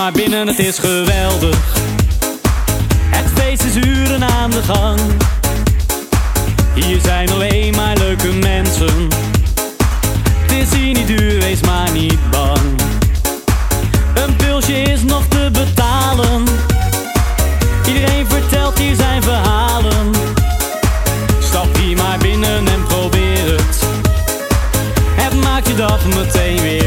maar binnen, het is geweldig. Het feest is uren aan de gang. Hier zijn alleen maar leuke mensen. Het is hier niet duur, wees maar niet bang. Een pilsje is nog te betalen. Iedereen vertelt hier zijn verhalen. Stap hier maar binnen en probeer het. Het maakt je dag meteen weer.